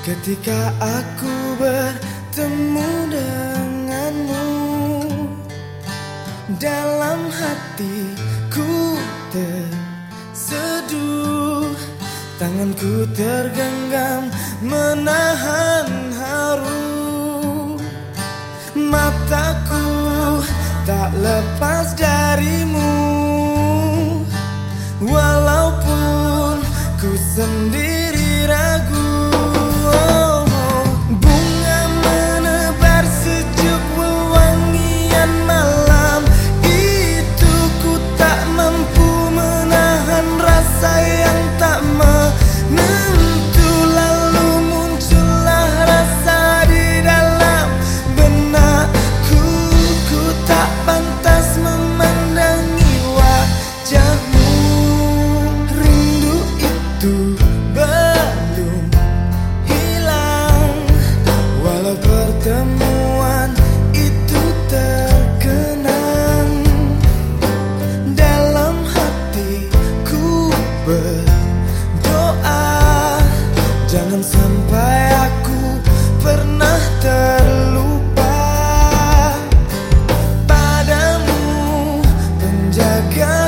Ketika aku bertemu denganmu. Dalam hatiku terseduh Tanganku tergenggam menahan haru. Mataku tak lepas darimu Jangan sampai aku pernah terlupa Padamu penjaga